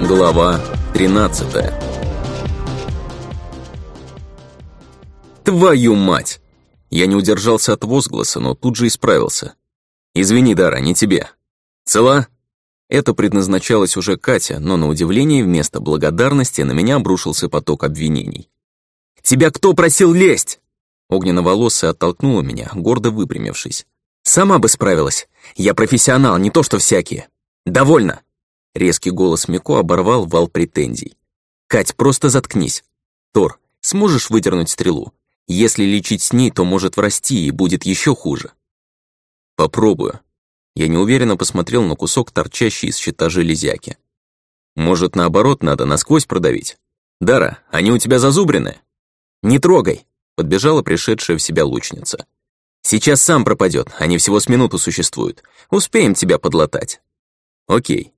Глава 13 Твою мать! Я не удержался от возгласа, но тут же исправился. Извини, Дара, не тебе. Цела? Это предназначалось уже Катя, но на удивление вместо благодарности на меня обрушился поток обвинений. «Тебя кто просил лезть?» Огненно-волосая оттолкнула меня, гордо выпрямившись. «Сама бы справилась. Я профессионал, не то что всякие. Довольно!» Резкий голос Мико оборвал вал претензий. «Кать, просто заткнись. Тор, сможешь выдернуть стрелу? Если лечить с ней, то может врасти и будет еще хуже». «Попробую». Я неуверенно посмотрел на кусок, торчащий из щита железяки. «Может, наоборот, надо насквозь продавить? Дара, они у тебя зазубрены?» «Не трогай!» — подбежала пришедшая в себя лучница. «Сейчас сам пропадет, они всего с минуту существуют. Успеем тебя подлатать». «Окей».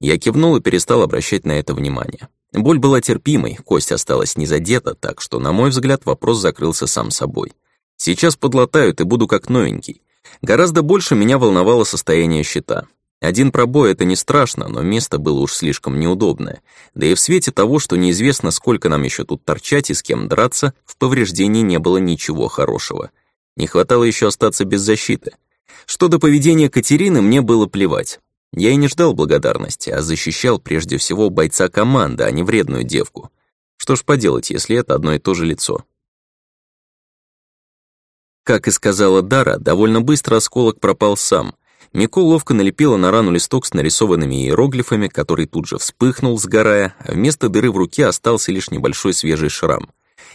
Я кивнул и перестал обращать на это внимание. Боль была терпимой, кость осталась не задета, так что, на мой взгляд, вопрос закрылся сам собой. Сейчас подлатают и буду как новенький. Гораздо больше меня волновало состояние щита. Один пробой — это не страшно, но место было уж слишком неудобное. Да и в свете того, что неизвестно, сколько нам еще тут торчать и с кем драться, в повреждении не было ничего хорошего. Не хватало еще остаться без защиты. Что до поведения Катерины, мне было плевать. Я и не ждал благодарности, а защищал прежде всего бойца команды, а не вредную девку. Что ж поделать, если это одно и то же лицо? Как и сказала Дара, довольно быстро осколок пропал сам. Мико ловко налепила на рану листок с нарисованными иероглифами, который тут же вспыхнул, сгорая, а вместо дыры в руке остался лишь небольшой свежий шрам.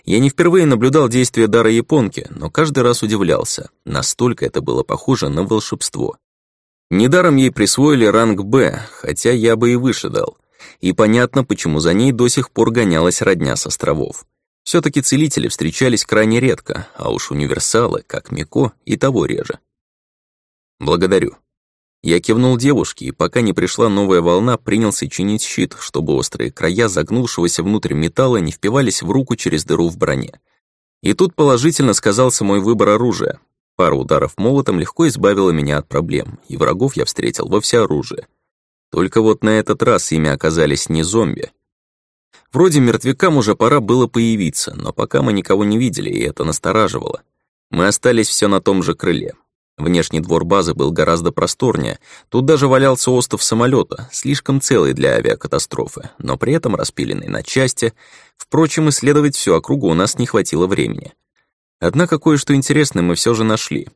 Я не впервые наблюдал действия дара японки, но каждый раз удивлялся. Настолько это было похоже на волшебство. Недаром ей присвоили ранг «Б», хотя я бы и выше дал. И понятно, почему за ней до сих пор гонялась родня с островов. все таки целители встречались крайне редко, а уж универсалы, как Мико, и того реже. «Благодарю». Я кивнул девушке, и пока не пришла новая волна, принялся чинить щит, чтобы острые края загнувшегося внутрь металла не впивались в руку через дыру в броне. И тут положительно сказался мой выбор оружия. Пара ударов молотом легко избавила меня от проблем, и врагов я встретил во всеоружие. Только вот на этот раз ими оказались не зомби. Вроде мертвякам уже пора было появиться, но пока мы никого не видели, и это настораживало. Мы остались все на том же крыле. Внешний двор базы был гораздо просторнее, тут даже валялся остов самолета, слишком целый для авиакатастрофы, но при этом распиленный на части. Впрочем, исследовать всю округу у нас не хватило времени. Однако кое-что интересное мы все же нашли.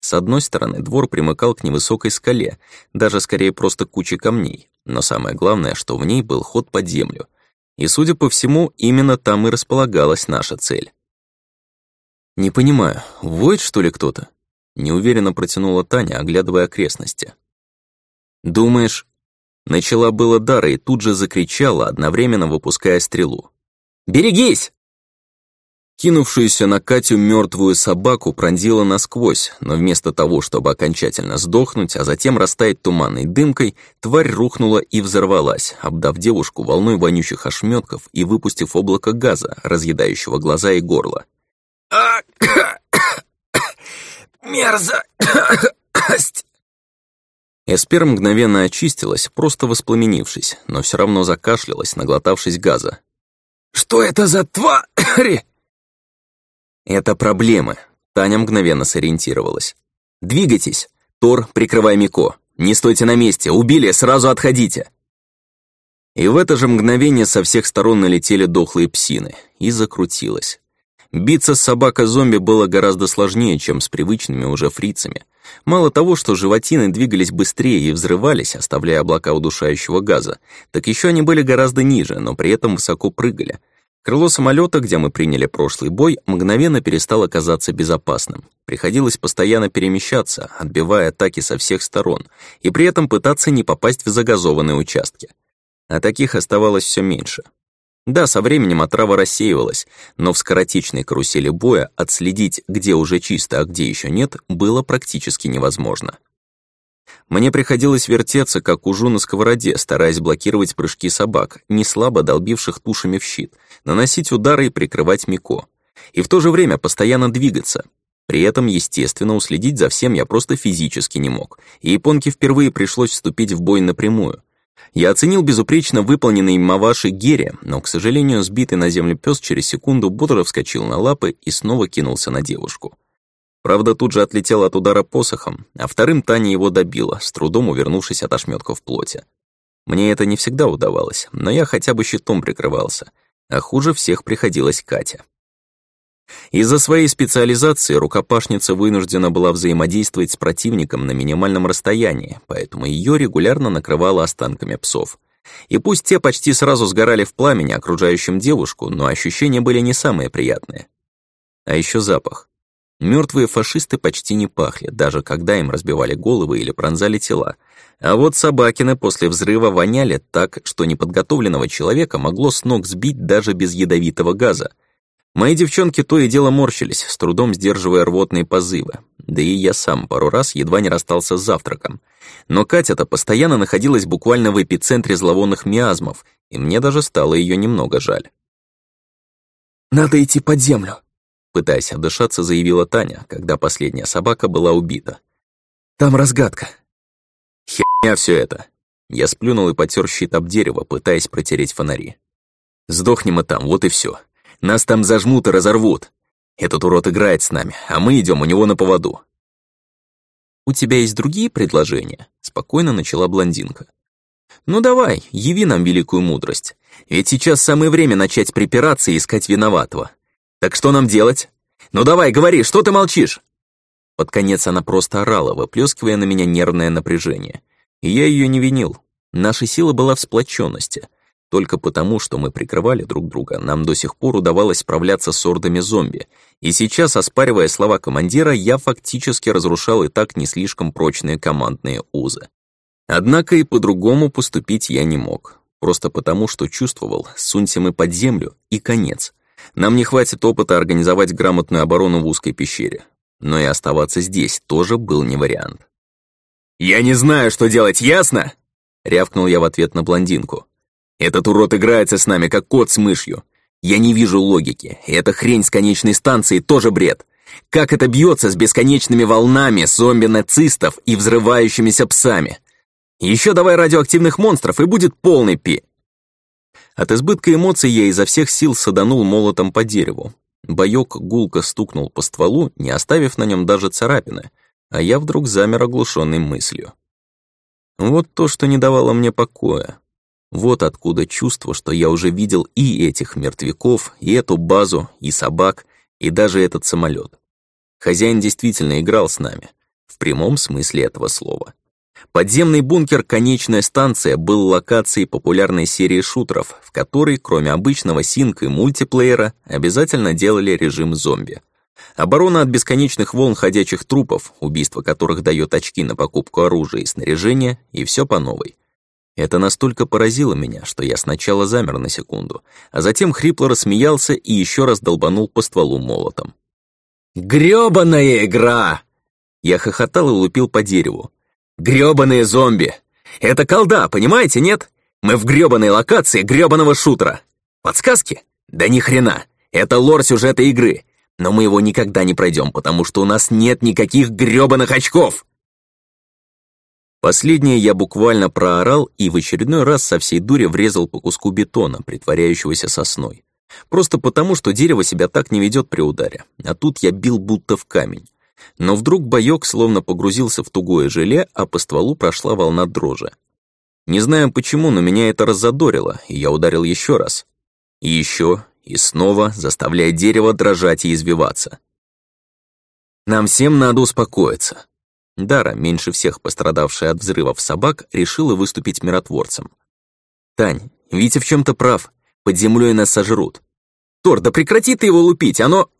С одной стороны, двор примыкал к невысокой скале, даже скорее просто куче камней, но самое главное, что в ней был ход под землю. И, судя по всему, именно там и располагалась наша цель. «Не понимаю, воет, что ли, кто-то?» Неуверенно протянула Таня, оглядывая окрестности. «Думаешь...» Начала было Дара и тут же закричала, одновременно выпуская стрелу. «Берегись!» Кинувшуюся на Катю мертвую собаку пронзила насквозь, но вместо того, чтобы окончательно сдохнуть, а затем растаять туманной дымкой, тварь рухнула и взорвалась, обдав девушку волной вонючих ошметков и выпустив облако газа, разъедающего глаза и горло. «Мерзость!» Эспер мгновенно очистилась, просто воспламенившись, но все равно закашлялась, наглотавшись газа. «Что это за твари?» «Это проблемы», — Таня мгновенно сориентировалась. «Двигайтесь! Тор, прикрывай Мико! Не стойте на месте! Убили, сразу отходите!» И в это же мгновение со всех сторон налетели дохлые псины, и закрутилось. Биться с собакой-зомби было гораздо сложнее, чем с привычными уже фрицами. Мало того, что животины двигались быстрее и взрывались, оставляя облака удушающего газа, так еще они были гораздо ниже, но при этом высоко прыгали — Крыло самолета, где мы приняли прошлый бой, мгновенно перестало казаться безопасным. Приходилось постоянно перемещаться, отбивая атаки со всех сторон, и при этом пытаться не попасть в загазованные участки. А таких оставалось все меньше. Да, со временем отрава рассеивалась, но в скоротечной карусели боя отследить, где уже чисто, а где еще нет, было практически невозможно. Мне приходилось вертеться, как ужу на сковороде, стараясь блокировать прыжки собак, не слабо долбивших тушами в щит, наносить удары и прикрывать Мико. И в то же время постоянно двигаться. При этом, естественно, уследить за всем я просто физически не мог, и японке впервые пришлось вступить в бой напрямую. Я оценил безупречно выполненный Маваши Гери, но, к сожалению, сбитый на землю пес через секунду бодро вскочил на лапы и снова кинулся на девушку. Правда, тут же отлетел от удара посохом, а вторым Таня его добила, с трудом увернувшись от ошметков плоти. Мне это не всегда удавалось, но я хотя бы щитом прикрывался, а хуже всех приходилась Катя. Из-за своей специализации рукопашница вынуждена была взаимодействовать с противником на минимальном расстоянии, поэтому ее регулярно накрывало останками псов. И пусть те почти сразу сгорали в пламени окружающим девушку, но ощущения были не самые приятные. А еще запах. Мертвые фашисты почти не пахли, даже когда им разбивали головы или пронзали тела. А вот собакины после взрыва воняли так, что неподготовленного человека могло с ног сбить даже без ядовитого газа. Мои девчонки то и дело морщились, с трудом сдерживая рвотные позывы. Да и я сам пару раз едва не расстался с завтраком. Но Катя-то постоянно находилась буквально в эпицентре зловонных миазмов, и мне даже стало ее немного жаль. «Надо идти под землю», Пытаясь отдышаться, заявила Таня, когда последняя собака была убита. «Там разгадка». «Херня все это». Я сплюнул и потер щит об дерево, пытаясь протереть фонари. «Сдохнем мы там, вот и все. Нас там зажмут и разорвут. Этот урод играет с нами, а мы идем у него на поводу». «У тебя есть другие предложения?» — спокойно начала блондинка. «Ну давай, яви нам великую мудрость. Ведь сейчас самое время начать припираться и искать виноватого. «Так что нам делать? Ну давай, говори, что ты молчишь?» Под конец она просто орала, выплескивая на меня нервное напряжение. И я ее не винил. Наша сила была в сплоченности. Только потому, что мы прикрывали друг друга, нам до сих пор удавалось справляться с ордами зомби. И сейчас, оспаривая слова командира, я фактически разрушал и так не слишком прочные командные узы. Однако и по-другому поступить я не мог. Просто потому, что чувствовал, сунься мы под землю, и конец — нам не хватит опыта организовать грамотную оборону в узкой пещере. Но и оставаться здесь тоже был не вариант. «Я не знаю, что делать, ясно?» Рявкнул я в ответ на блондинку. «Этот урод играется с нами, как кот с мышью. Я не вижу логики, эта хрень с конечной станции тоже бред. Как это бьется с бесконечными волнами зомби-нацистов и взрывающимися псами? Еще давай радиоактивных монстров, и будет полный пи...» От избытка эмоций я изо всех сил саданул молотом по дереву. Боёк гулко стукнул по стволу, не оставив на нем даже царапины, а я вдруг замер оглушенной мыслью. Вот то, что не давало мне покоя. Вот откуда чувство, что я уже видел и этих мертвяков, и эту базу, и собак, и даже этот самолет. Хозяин действительно играл с нами, в прямом смысле этого слова. Подземный бункер «Конечная станция» был локацией популярной серии шутеров, в которой, кроме обычного синк и мультиплеера, обязательно делали режим зомби. Оборона от бесконечных волн ходячих трупов, убийство которых дает очки на покупку оружия и снаряжения, и все по новой. Это настолько поразило меня, что я сначала замер на секунду, а затем хрипло рассмеялся и еще раз долбанул по стволу молотом. «Грёбаная игра!» Я хохотал и лупил по дереву. Грёбаные зомби! Это колда, понимаете, нет? Мы в грёбаной локации грёбаного шутера. Подсказки? Да ни хрена. Это лор сюжета игры. Но мы его никогда не пройдем, потому что у нас нет никаких грёбаных очков. Последнее я буквально проорал и в очередной раз со всей дури врезал по куску бетона, притворяющегося сосной. Просто потому, что дерево себя так не ведет при ударе. А тут я бил будто в камень. Но вдруг боёк словно погрузился в тугое желе, а по стволу прошла волна дрожи. Не знаю почему, но меня это раззадорило, и я ударил еще раз. И еще, и снова, заставляя дерево дрожать и извиваться. Нам всем надо успокоиться. Дара, меньше всех пострадавшая от взрывов собак, решила выступить миротворцем. «Тань, Витя в чем то прав. Под землей нас сожрут. Тор, да прекрати ты его лупить, оно...»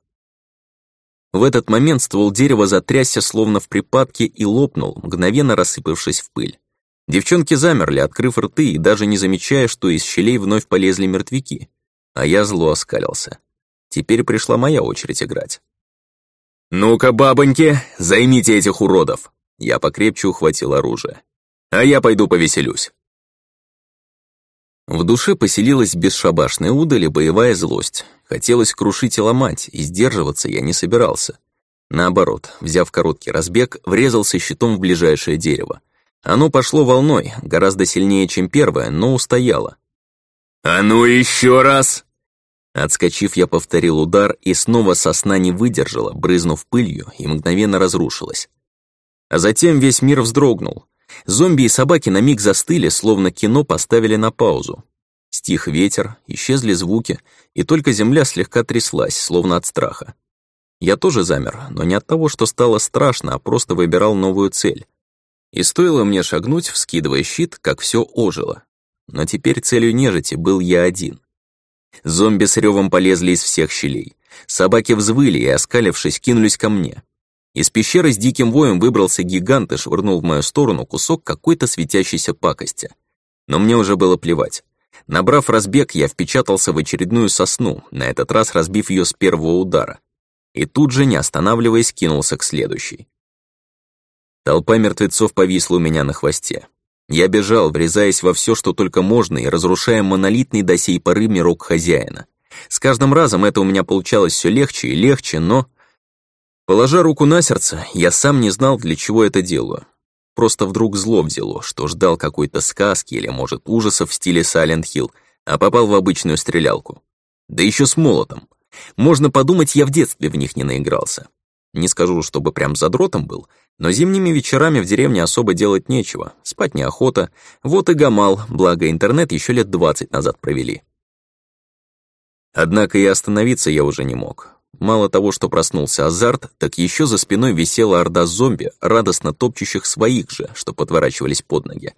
В этот момент ствол дерева затрясся словно в припадке и лопнул, мгновенно рассыпавшись в пыль. Девчонки замерли, открыв рты и даже не замечая, что из щелей вновь полезли мертвяки. А я зло оскалился. Теперь пришла моя очередь играть. «Ну-ка, бабоньки, займите этих уродов!» Я покрепче ухватил оружие. «А я пойду повеселюсь». В душе поселилась бесшабашная удаль и боевая злость. Хотелось крушить и ломать, и сдерживаться я не собирался. Наоборот, взяв короткий разбег, врезался щитом в ближайшее дерево. Оно пошло волной, гораздо сильнее, чем первое, но устояло. «А ну еще раз!» Отскочив, я повторил удар, и снова сосна не выдержала, брызнув пылью, и мгновенно разрушилась. А затем весь мир вздрогнул. Зомби и собаки на миг застыли, словно кино поставили на паузу. Стих ветер, исчезли звуки, и только земля слегка тряслась, словно от страха. Я тоже замер, но не от того, что стало страшно, а просто выбирал новую цель. И стоило мне шагнуть, вскидывая щит, как все ожило. Но теперь целью нежити был я один. Зомби с ревом полезли из всех щелей. Собаки взвыли и, оскалившись, кинулись ко мне. Из пещеры с диким воем выбрался гигант и швырнул в мою сторону кусок какой-то светящейся пакости. Но мне уже было плевать. Набрав разбег, я впечатался в очередную сосну, на этот раз разбив ее с первого удара. И тут же, не останавливаясь, кинулся к следующей. Толпа мертвецов повисла у меня на хвосте. Я бежал, врезаясь во все, что только можно, и разрушая монолитный до сей поры мирок хозяина. С каждым разом это у меня получалось все легче и легче, но... Положа руку на сердце, я сам не знал, для чего это делаю. Просто вдруг зло взяло, что ждал какой-то сказки или, может, ужасов в стиле Silent Hill, а попал в обычную стрелялку. Да еще с молотом. Можно подумать, я в детстве в них не наигрался. Не скажу, чтобы прям задротом был, но зимними вечерами в деревне особо делать нечего, спать неохота. Вот и гамал, благо интернет еще лет двадцать назад провели. Однако и остановиться я уже не мог. Мало того, что проснулся азарт, так еще за спиной висела орда зомби, радостно топчущих своих же, что подворачивались под ноги.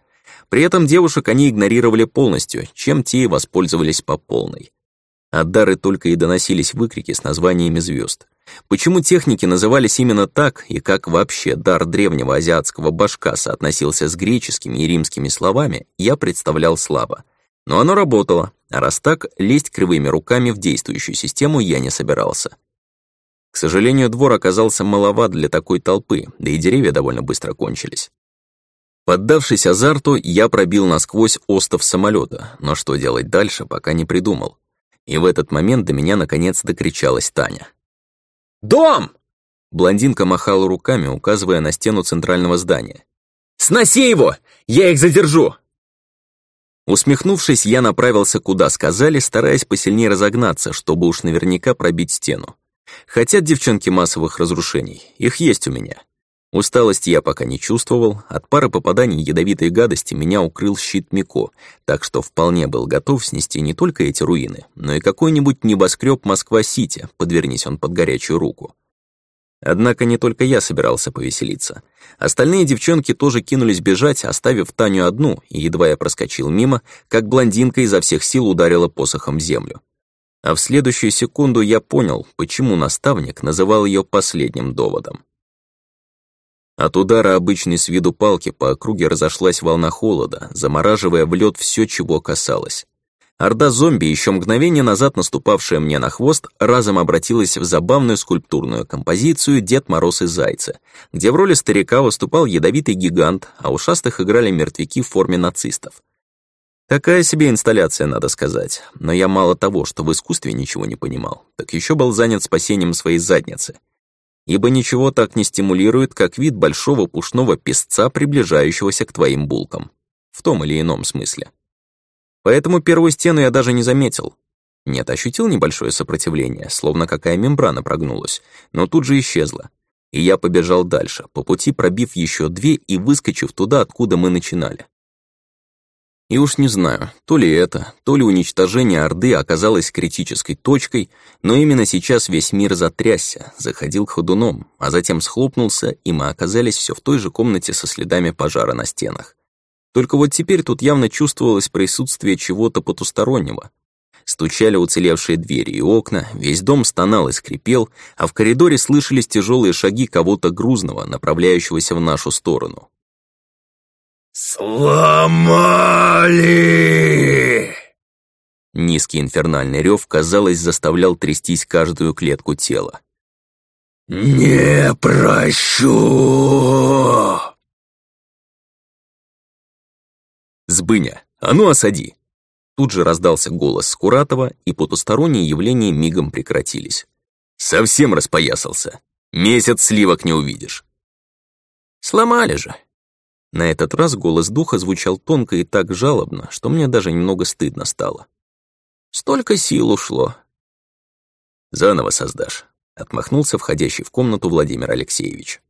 При этом девушек они игнорировали полностью, чем те и воспользовались по полной. От дары только и доносились выкрики с названиями звезд. Почему техники назывались именно так, и как вообще дар древнего азиатского башка соотносился с греческими и римскими словами, я представлял слабо. Но оно работало, а раз так, лезть кривыми руками в действующую систему я не собирался. К сожалению, двор оказался маловат для такой толпы, да и деревья довольно быстро кончились. Поддавшись азарту, я пробил насквозь остов самолета, но что делать дальше, пока не придумал. И в этот момент до меня наконец докричалась Таня. «Дом!» Блондинка махала руками, указывая на стену центрального здания. «Сноси его! Я их задержу!» Усмехнувшись, я направился куда сказали, стараясь посильнее разогнаться, чтобы уж наверняка пробить стену. Хотят девчонки массовых разрушений, их есть у меня. Усталости я пока не чувствовал, от пары попаданий ядовитой гадости меня укрыл щит Мико, так что вполне был готов снести не только эти руины, но и какой-нибудь небоскреб Москва-Сити, подвернись он под горячую руку. Однако не только я собирался повеселиться. Остальные девчонки тоже кинулись бежать, оставив Таню одну, и едва я проскочил мимо, как блондинка изо всех сил ударила посохом землю. А в следующую секунду я понял, почему наставник называл ее последним доводом. От удара обычной с виду палки по округе разошлась волна холода, замораживая в лед все, чего касалось. Орда зомби, еще мгновение назад наступавшая мне на хвост, разом обратилась в забавную скульптурную композицию «Дед Мороз и Зайцы», где в роли старика выступал ядовитый гигант, а ушастых играли мертвяки в форме нацистов. Такая себе инсталляция, надо сказать, но я мало того, что в искусстве ничего не понимал, так еще был занят спасением своей задницы — ибо ничего так не стимулирует, как вид большого пушного песца, приближающегося к твоим булкам. В том или ином смысле. Поэтому первую стену я даже не заметил. Нет, ощутил небольшое сопротивление, словно какая мембрана прогнулась, но тут же исчезла. И я побежал дальше, по пути пробив еще две и выскочив туда, откуда мы начинали. И уж не знаю, то ли это, то ли уничтожение Орды оказалось критической точкой, но именно сейчас весь мир затрясся, заходил ходуном, а затем схлопнулся, и мы оказались все в той же комнате со следами пожара на стенах. Только вот теперь тут явно чувствовалось присутствие чего-то потустороннего. Стучали уцелевшие двери и окна, весь дом стонал и скрипел, а в коридоре слышались тяжелые шаги кого-то грузного, направляющегося в нашу сторону. «Сломали!» Низкий инфернальный рев, казалось, заставлял трястись каждую клетку тела. «Не прощу!» «Сбыня, а ну осади!» Тут же раздался голос Скуратова, и потусторонние явления мигом прекратились. «Совсем распоясался. Месяц сливок не увидишь». «Сломали же», На этот раз голос духа звучал тонко и так жалобно, что мне даже немного стыдно стало. «Столько сил ушло». «Заново создашь», — отмахнулся входящий в комнату Владимир Алексеевич.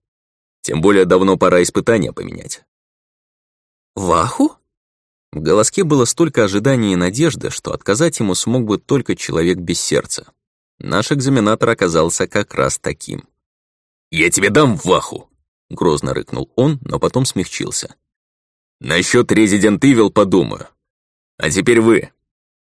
«Тем более давно пора испытания поменять». «Ваху?» В голоске было столько ожидания и надежды, что отказать ему смог бы только человек без сердца. Наш экзаменатор оказался как раз таким. «Я тебе дам ваху!» — грозно рыкнул он, но потом смягчился. «Насчет Резидент Ивил подумаю. А теперь вы!»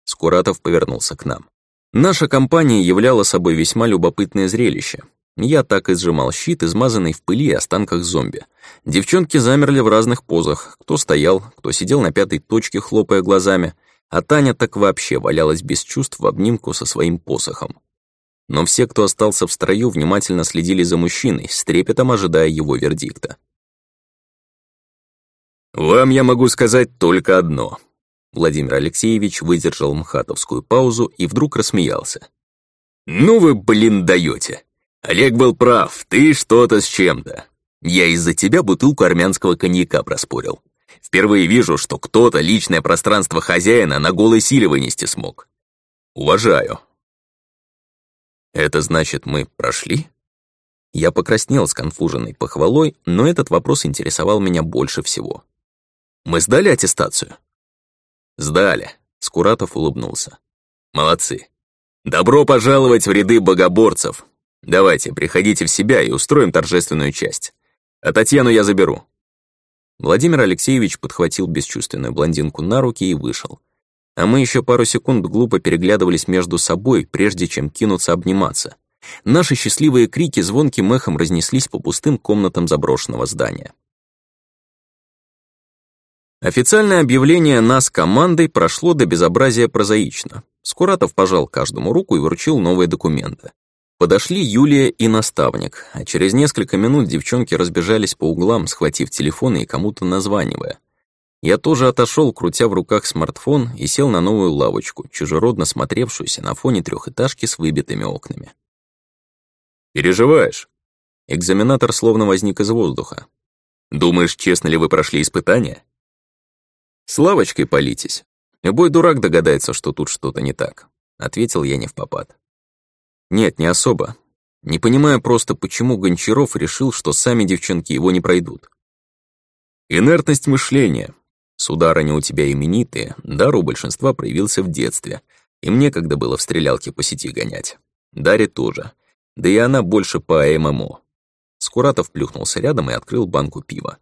Скуратов повернулся к нам. Наша компания являла собой весьма любопытное зрелище. Я так и сжимал щит, измазанный в пыли и останках зомби. Девчонки замерли в разных позах. Кто стоял, кто сидел на пятой точке, хлопая глазами, а Таня так вообще валялась без чувств в обнимку со своим посохом. Но все, кто остался в строю, внимательно следили за мужчиной, с трепетом ожидая его вердикта. «Вам я могу сказать только одно». Владимир Алексеевич выдержал мхатовскую паузу и вдруг рассмеялся. «Ну вы, блин, даете! Олег был прав, ты что-то с чем-то. Я из-за тебя бутылку армянского коньяка проспорил. Впервые вижу, что кто-то личное пространство хозяина на голой силе вынести смог. Уважаю. Это значит, мы прошли? Я покраснел с конфуженной похвалой, но этот вопрос интересовал меня больше всего. Мы сдали аттестацию? Сдали. Скуратов улыбнулся. Молодцы. Добро пожаловать в ряды богоборцев. Давайте, приходите в себя и устроим торжественную часть. А Татьяну я заберу». Владимир Алексеевич подхватил бесчувственную блондинку на руки и вышел. А мы еще пару секунд глупо переглядывались между собой, прежде чем кинуться обниматься. Наши счастливые крики звонким эхом разнеслись по пустым комнатам заброшенного здания. Официальное объявление нас командой прошло до безобразия прозаично. Скуратов пожал каждому руку и вручил новые документы. Подошли Юлия и наставник, а через несколько минут девчонки разбежались по углам, схватив телефоны и кому-то названивая. Я тоже отошел, крутя в руках смартфон, и сел на новую лавочку, чужеродно смотревшуюся на фоне трехэтажки с выбитыми окнами. «Переживаешь?» Экзаменатор словно возник из воздуха. «Думаешь, честно ли вы прошли испытание?» «С лавочкой политесь. Любой дурак догадается, что тут что-то не так», — ответил я не в попад. Нет, не особо. Не понимаю просто, почему Гончаров решил, что сами девчонки его не пройдут. Инертность мышления. Сударыня у тебя именитые, дар у большинства проявился в детстве. И мне когда было в стрелялке по сети гонять. Даре тоже. Да и она больше по ММО. Скуратов плюхнулся рядом и открыл банку пива.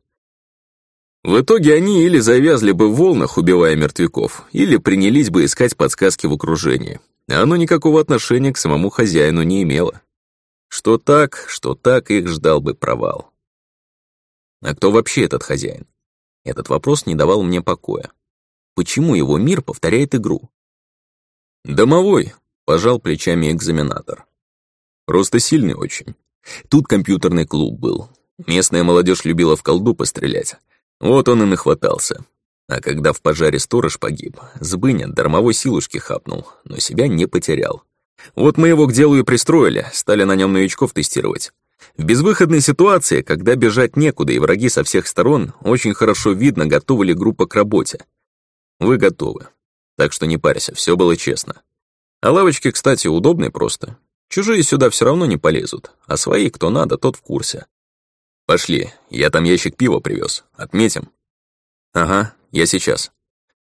В итоге они или завязли бы в волнах, убивая мертвяков, или принялись бы искать подсказки в окружении оно никакого отношения к самому хозяину не имело. Что так, что так их ждал бы провал. А кто вообще этот хозяин? Этот вопрос не давал мне покоя. Почему его мир повторяет игру? Домовой, пожал плечами экзаменатор. Просто сильный очень. Тут компьютерный клуб был. Местная молодежь любила в колду пострелять. Вот он и нахватался. А когда в пожаре сторож погиб, Збыня дармовой силушки хапнул, но себя не потерял. Вот мы его к делу и пристроили, стали на нем новичков тестировать. В безвыходной ситуации, когда бежать некуда и враги со всех сторон, очень хорошо видно, готова ли группа к работе. Вы готовы. Так что не парься, все было честно. А лавочки, кстати, удобные просто. Чужие сюда все равно не полезут, а свои, кто надо, тот в курсе. Пошли, я там ящик пива привез. Отметим. Ага, я сейчас».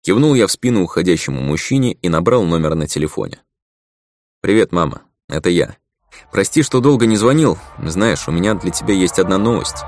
Кивнул я в спину уходящему мужчине и набрал номер на телефоне. «Привет, мама. Это я. Прости, что долго не звонил. Знаешь, у меня для тебя есть одна новость».